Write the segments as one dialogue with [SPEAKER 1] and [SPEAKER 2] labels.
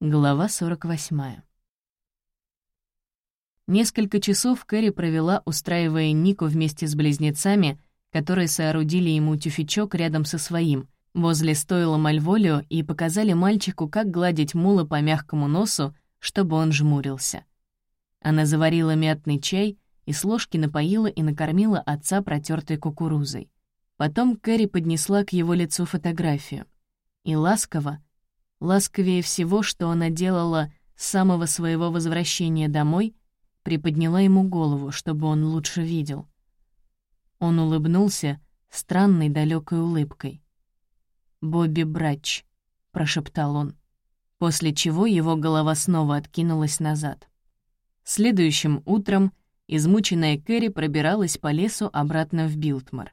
[SPEAKER 1] Глава 48. Несколько часов Кэрри провела, устраивая Нику вместе с близнецами, которые соорудили ему тюфячок рядом со своим, возле стойла Мальволио и показали мальчику, как гладить мула по мягкому носу, чтобы он жмурился. Она заварила мятный чай и с ложки напоила и накормила отца протертой кукурузой. Потом Кэрри поднесла к его лицу фотографию. И ласково, ласковее всего, что она делала с самого своего возвращения домой, приподняла ему голову, чтобы он лучше видел. Он улыбнулся странной далекой улыбкой. «Бобби Брач», — прошептал он, после чего его голова снова откинулась назад. Следующим утром измученная Кэрри пробиралась по лесу обратно в Билтмар.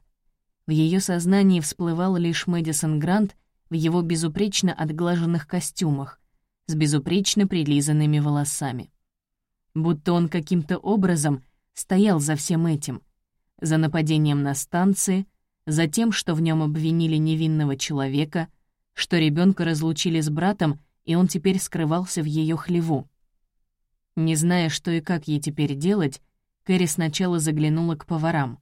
[SPEAKER 1] В ее сознании всплывал лишь Мэдисон Грант в его безупречно отглаженных костюмах, с безупречно прилизанными волосами. Будто он каким-то образом стоял за всем этим, за нападением на станции, за тем, что в нем обвинили невинного человека, что ребенка разлучили с братом, и он теперь скрывался в ее хлеву. Не зная, что и как ей теперь делать, Кэрри сначала заглянула к поварам.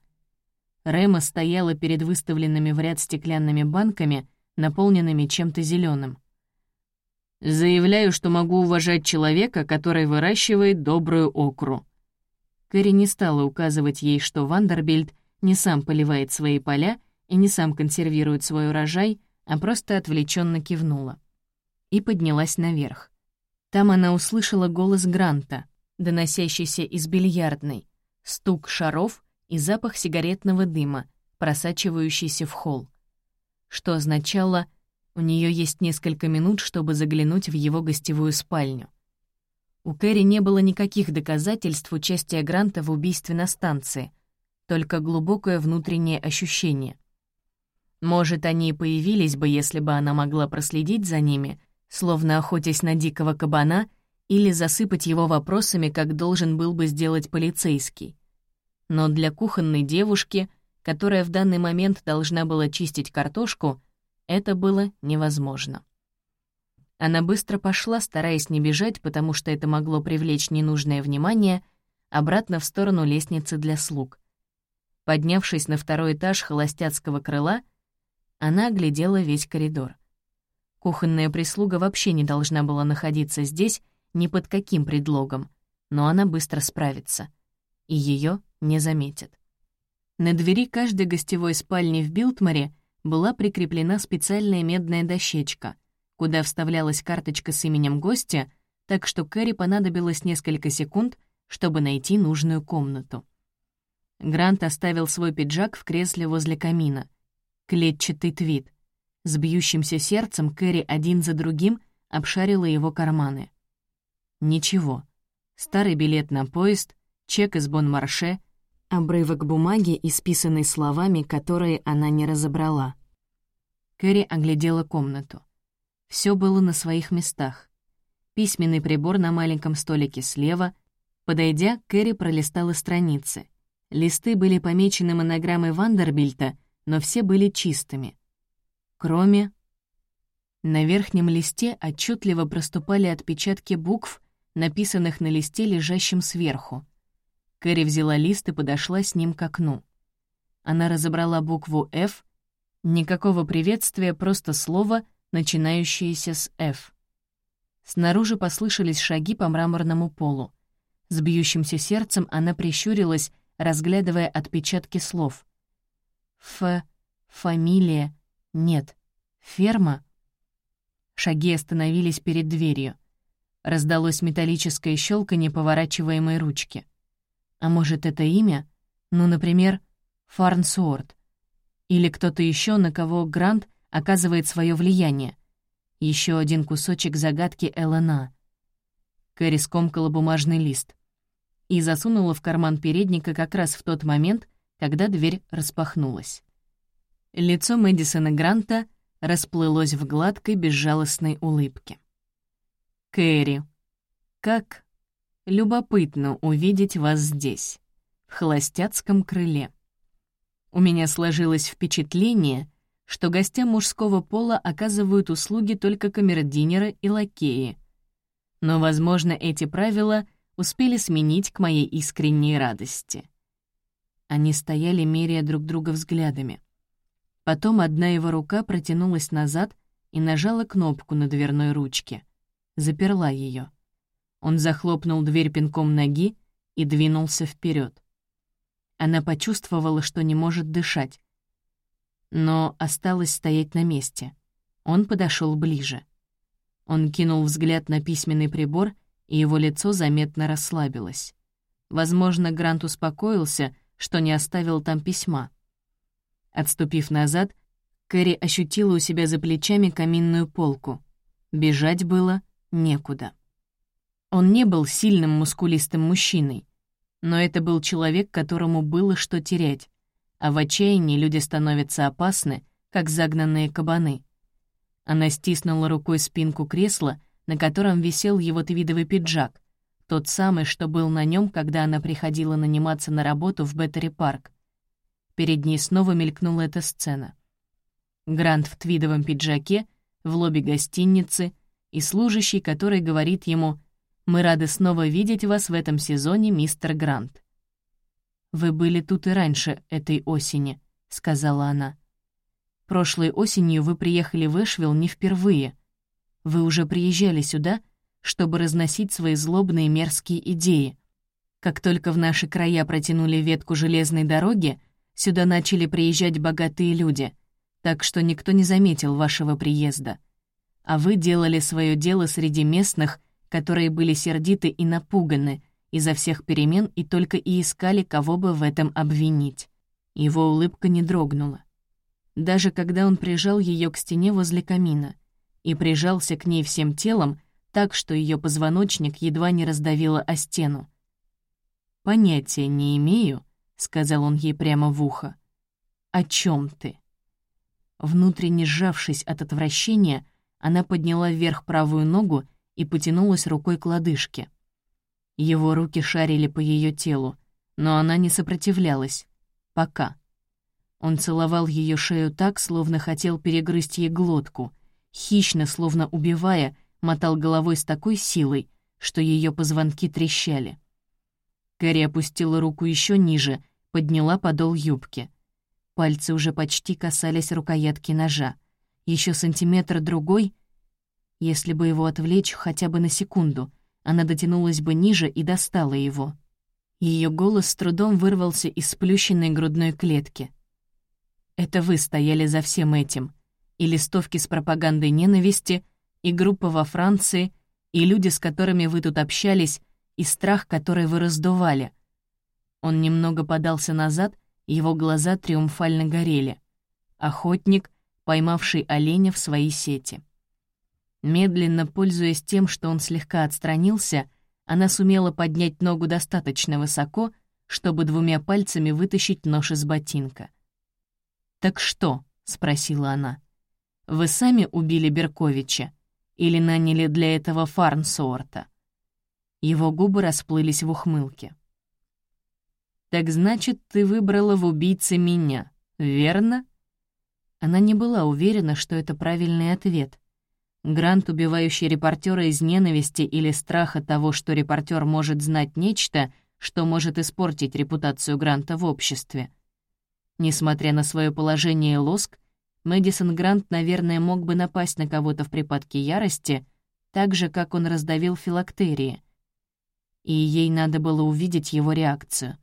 [SPEAKER 1] Рэма стояла перед выставленными в ряд стеклянными банками наполненными чем-то зеленым. «Заявляю, что могу уважать человека, который выращивает добрую окру». Кэрри не стала указывать ей, что Вандербильд не сам поливает свои поля и не сам консервирует свой урожай, а просто отвлеченно кивнула. И поднялась наверх. Там она услышала голос Гранта, доносящийся из бильярдной, стук шаров и запах сигаретного дыма, просачивающийся в холл что означало, у нее есть несколько минут, чтобы заглянуть в его гостевую спальню. У Кэрри не было никаких доказательств участия Гранта в убийстве на станции, только глубокое внутреннее ощущение. Может, они и появились бы, если бы она могла проследить за ними, словно охотясь на дикого кабана, или засыпать его вопросами, как должен был бы сделать полицейский. Но для кухонной девушки — которая в данный момент должна была чистить картошку, это было невозможно. Она быстро пошла, стараясь не бежать, потому что это могло привлечь ненужное внимание, обратно в сторону лестницы для слуг. Поднявшись на второй этаж холостяцкого крыла, она оглядела весь коридор. Кухонная прислуга вообще не должна была находиться здесь ни под каким предлогом, но она быстро справится, и ее не заметят. На двери каждой гостевой спальни в Билтморе была прикреплена специальная медная дощечка, куда вставлялась карточка с именем гостя, так что Кэрри понадобилось несколько секунд, чтобы найти нужную комнату. Грант оставил свой пиджак в кресле возле камина. Клетчатый твит. С бьющимся сердцем Кэрри один за другим обшарила его карманы. Ничего. Старый билет на поезд, чек из Бон-Марше — Обрывок бумаги, исписанный словами, которые она не разобрала. Кэрри оглядела комнату. Все было на своих местах. Письменный прибор на маленьком столике слева. Подойдя, Кэрри пролистала страницы. Листы были помечены монограммой Вандербильта, но все были чистыми. Кроме... На верхнем листе отчетливо проступали отпечатки букв, написанных на листе, лежащем сверху. Кэрри взяла лист и подошла с ним к окну. Она разобрала букву «Ф», никакого приветствия, просто слово, начинающееся с «Ф». Снаружи послышались шаги по мраморному полу. С бьющимся сердцем она прищурилась, разглядывая отпечатки слов. «Ф», «фамилия», «нет», «ферма». Шаги остановились перед дверью. Раздалось металлическое щелканье поворачиваемой ручки. А может, это имя? Ну, например, Фарнсуорт. Или кто-то еще, на кого Грант оказывает свое влияние. Еще один кусочек загадки ЛНА. Кэрри скомкала бумажный лист и засунула в карман передника как раз в тот момент, когда дверь распахнулась. Лицо Мэдисона Гранта расплылось в гладкой, безжалостной улыбке. «Кэрри, как Любопытно увидеть вас здесь, в холостяцком крыле. У меня сложилось впечатление, что гостям мужского пола оказывают услуги только камердинеры и лакеи. Но, возможно, эти правила успели сменить к моей искренней радости. Они стояли, меряя друг друга взглядами. Потом одна его рука протянулась назад и нажала кнопку на дверной ручке. Заперла ее. Он захлопнул дверь пинком ноги и двинулся вперед. Она почувствовала, что не может дышать, но осталась стоять на месте. Он подошел ближе. Он кинул взгляд на письменный прибор, и его лицо заметно расслабилось. Возможно, Грант успокоился, что не оставил там письма. Отступив назад, Кэрри ощутила у себя за плечами каминную полку. Бежать было некуда. Он не был сильным мускулистым мужчиной, но это был человек, которому было что терять, а в отчаянии люди становятся опасны, как загнанные кабаны. Она стиснула рукой спинку кресла, на котором висел его твидовый пиджак, тот самый, что был на нем, когда она приходила наниматься на работу в Беттери-парк. Перед ней снова мелькнула эта сцена. Грант в твидовом пиджаке, в лобби гостиницы, и служащий, который говорит ему «Мы рады снова видеть вас в этом сезоне, мистер Грант». «Вы были тут и раньше этой осени», — сказала она. «Прошлой осенью вы приехали в Эшвилл не впервые. Вы уже приезжали сюда, чтобы разносить свои злобные мерзкие идеи. Как только в наши края протянули ветку железной дороги, сюда начали приезжать богатые люди — так что никто не заметил вашего приезда. А вы делали свое дело среди местных, которые были сердиты и напуганы из-за всех перемен и только и искали, кого бы в этом обвинить. Его улыбка не дрогнула. Даже когда он прижал ее к стене возле камина и прижался к ней всем телом, так что ее позвоночник едва не раздавило о стену. «Понятия не имею», — сказал он ей прямо в ухо. «О чем ты?» Внутренне сжавшись от отвращения, она подняла вверх правую ногу и потянулась рукой к лодыжке. Его руки шарили по ее телу, но она не сопротивлялась. Пока. Он целовал ее шею так, словно хотел перегрызть ей глотку, хищно, словно убивая, мотал головой с такой силой, что ее позвонки трещали. Кэрри опустила руку еще ниже, подняла подол юбки — Пальцы уже почти касались рукоятки ножа. Еще сантиметр-другой, если бы его отвлечь хотя бы на секунду, она дотянулась бы ниже и достала его. Ее голос с трудом вырвался из сплющенной грудной клетки. «Это вы стояли за всем этим. И листовки с пропагандой ненависти, и группа во Франции, и люди, с которыми вы тут общались, и страх, который вы раздували». Он немного подался назад, его глаза триумфально горели. Охотник, поймавший оленя в свои сети. Медленно, пользуясь тем, что он слегка отстранился, она сумела поднять ногу достаточно высоко, чтобы двумя пальцами вытащить нож из ботинка. «Так что?» — спросила она. «Вы сами убили Берковича или наняли для этого Фарнсуорта?» Его губы расплылись в ухмылке. «Так значит, ты выбрала в убийце меня, верно?» Она не была уверена, что это правильный ответ. Грант, убивающий репортера из ненависти или страха того, что репортер может знать нечто, что может испортить репутацию Гранта в обществе. Несмотря на свое положение и лоск, Мэдисон Грант, наверное, мог бы напасть на кого-то в припадке ярости, так же, как он раздавил филактерии. И ей надо было увидеть его реакцию.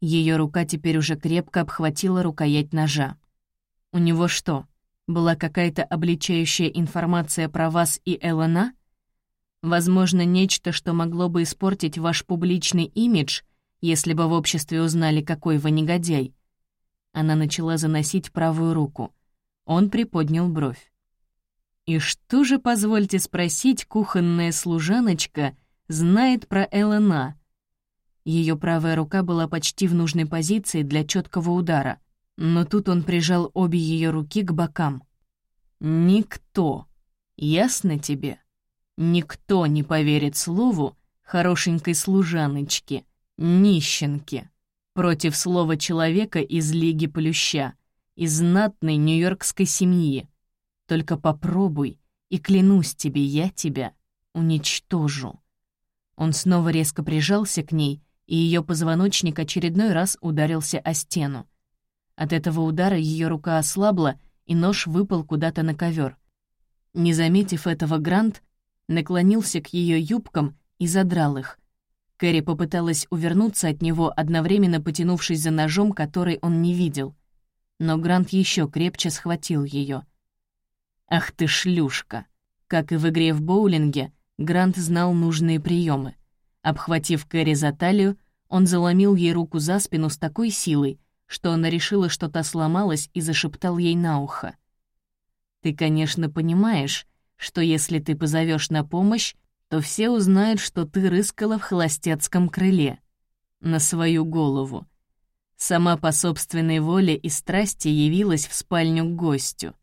[SPEAKER 1] Ее рука теперь уже крепко обхватила рукоять ножа. «У него что, была какая-то обличающая информация про вас и Элона? Возможно, нечто, что могло бы испортить ваш публичный имидж, если бы в обществе узнали, какой вы негодяй?» Она начала заносить правую руку. Он приподнял бровь. «И что же, позвольте спросить, кухонная служаночка знает про Элона?» Ее правая рука была почти в нужной позиции для четкого удара, но тут он прижал обе ее руки к бокам. «Никто, ясно тебе? Никто не поверит слову хорошенькой служаночки, нищенки. Против слова человека из Лиги Плюща, из знатной нью-йоркской семьи. Только попробуй, и клянусь тебе, я тебя уничтожу. Он снова резко прижался к ней, и ее позвоночник очередной раз ударился о стену. От этого удара ее рука ослабла, и нож выпал куда-то на ковер. Не заметив этого, Грант наклонился к ее юбкам и задрал их. Кэрри попыталась увернуться от него, одновременно потянувшись за ножом, который он не видел. Но Грант еще крепче схватил ее. «Ах ты шлюшка!» Как и в игре в боулинге, Грант знал нужные приемы. Обхватив Кэрри за талию, он заломил ей руку за спину с такой силой, что она решила, что та сломалась, и зашептал ей на ухо. «Ты, конечно, понимаешь, что если ты позовешь на помощь, то все узнают, что ты рыскала в холостяцком крыле. На свою голову. Сама по собственной воле и страсти явилась в спальню к гостю.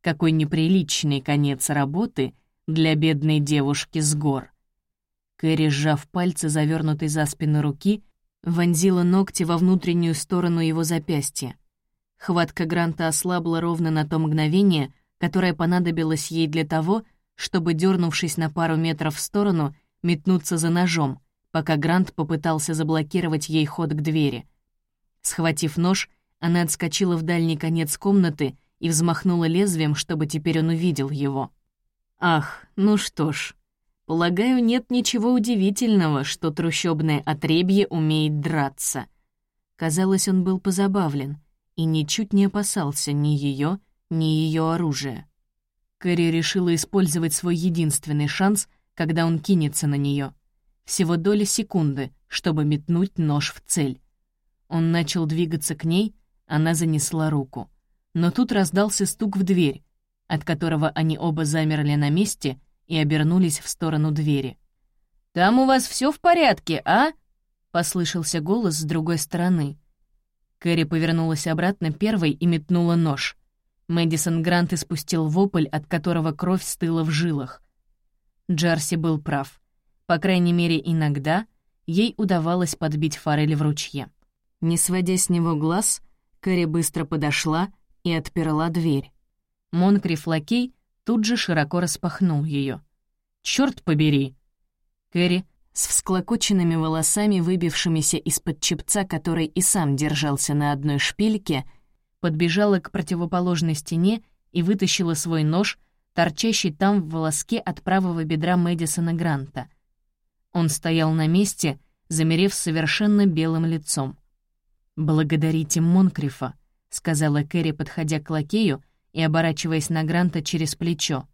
[SPEAKER 1] Какой неприличный конец работы для бедной девушки с гор. Кэрри, сжав пальцы, завернутой за спину руки, вонзила ногти во внутреннюю сторону его запястья. Хватка Гранта ослабла ровно на то мгновение, которое понадобилось ей для того, чтобы, дернувшись на пару метров в сторону, метнуться за ножом, пока Грант попытался заблокировать ей ход к двери. Схватив нож, она отскочила в дальний конец комнаты и взмахнула лезвием, чтобы теперь он увидел его. «Ах, ну что ж, Полагаю, нет ничего удивительного, что трущобное отребье умеет драться. Казалось, он был позабавлен и ничуть не опасался ни ее, ни ее оружия. Кэрри решила использовать свой единственный шанс, когда он кинется на нее. Всего доли секунды, чтобы метнуть нож в цель. Он начал двигаться к ней, она занесла руку. Но тут раздался стук в дверь, от которого они оба замерли на месте и обернулись в сторону двери. «Там у вас все в порядке, а?» — послышался голос с другой стороны. Кэрри повернулась обратно первой и метнула нож. Мэдисон Грант испустил вопль, от которого кровь стыла в жилах. Джарси был прав. По крайней мере, иногда ей удавалось подбить форель в ручье. Не сводя с него глаз, Кэрри быстро подошла и отперла дверь. Монкриф Лакей тут же широко распахнул ее. «Чёрт побери!» Кэрри с всклокоченными волосами, выбившимися из-под чепца, который и сам держался на одной шпильке, подбежала к противоположной стене и вытащила свой нож, торчащий там в волоске от правого бедра Мэдисона Гранта. Он стоял на месте, замерев совершенно белым лицом. «Благодарите Монкрифа», — сказала Кэрри, подходя к лакею и оборачиваясь на Гранта через плечо.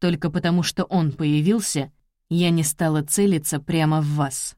[SPEAKER 1] «Только потому, что он появился, я не стала целиться прямо в вас».